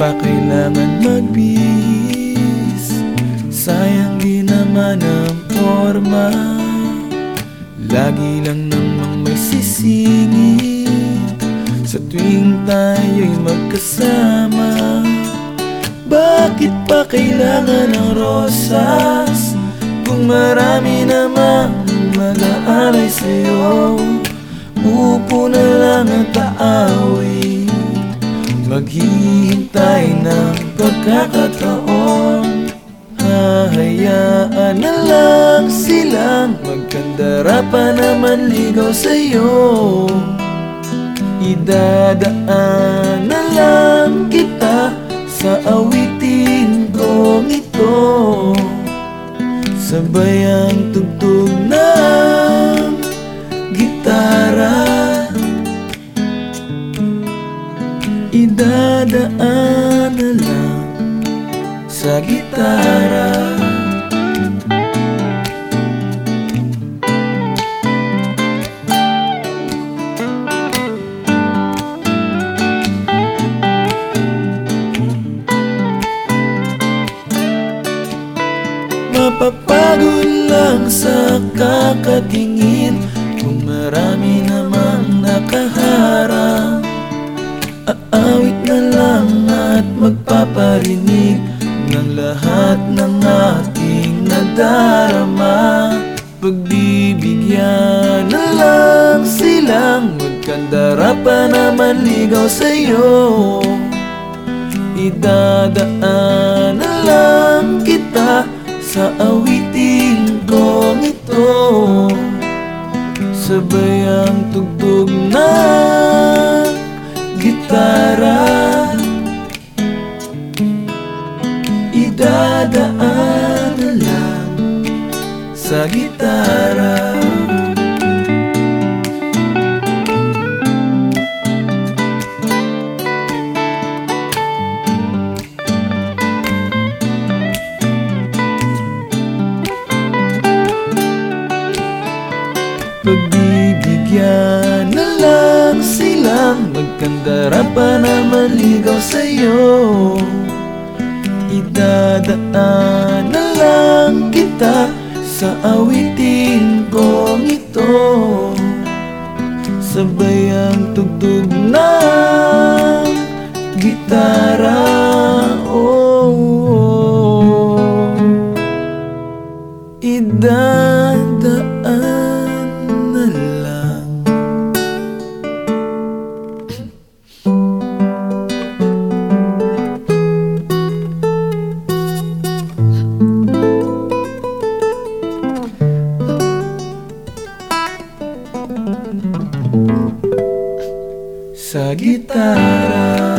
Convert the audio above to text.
pa kailangan magbihis. Sayang di naman ang forma Lagi lang namang may sisingit. Sa tuwing tayo'y magkasama Bakit pa kailangan ng rosas? Kung marami namang mag-aalay sa'yo Upo na lang at aawi Maghihintay ng pagkakataon Hahayaan na lang silang Magkandara pa naman ligaw sa'yo. Idadaan na lang kita Sa awitin kong ito. Sabay ang tugtog ng gitara. Idadaan sa gitara. Mapapagod lang sa kakatingin Kung marami namang nakaharang Aawit na lang at magpaparinig Ng lahat ng aking nadarama. Pagbibigyan na lang silang Magkandara pa naman ligaw sa'yo. Idadaan na lang kita Sa awiting kong ito. Sabay ang tugtog sa gitara. Pagbibigyan na lang silang Magkandara pa naman ligaw sa'yo. Idadaan na lang kita Sa awitin kong ito Sabay ang tugtog ng gitara oh, oh. Idadaan sa gitara.